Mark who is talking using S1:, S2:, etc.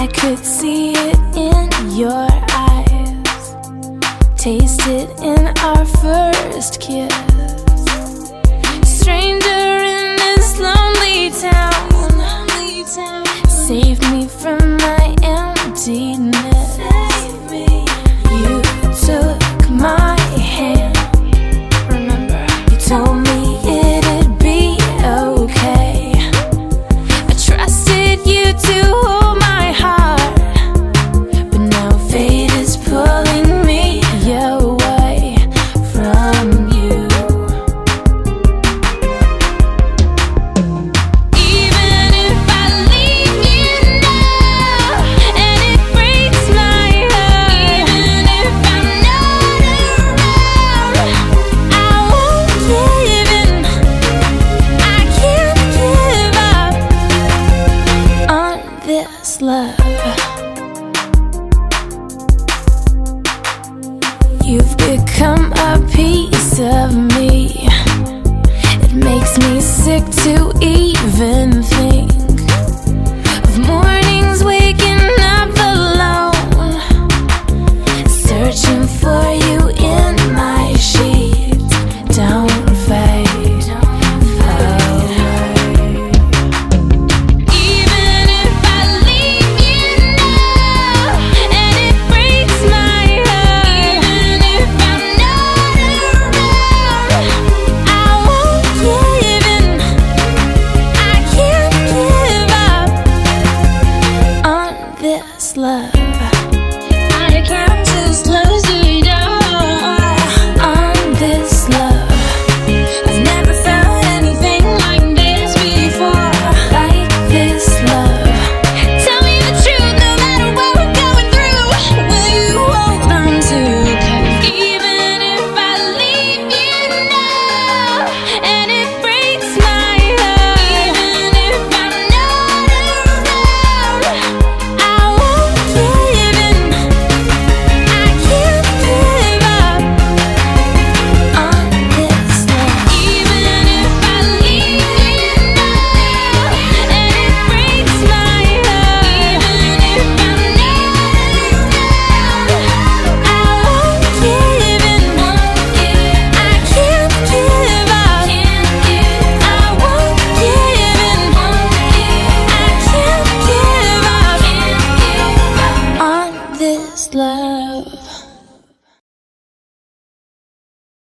S1: I could see it in your eyes, taste it in our first kiss. Stranger in this lonely town, save me from my emptiness. this love. You've become a piece of me. It makes me sick to love.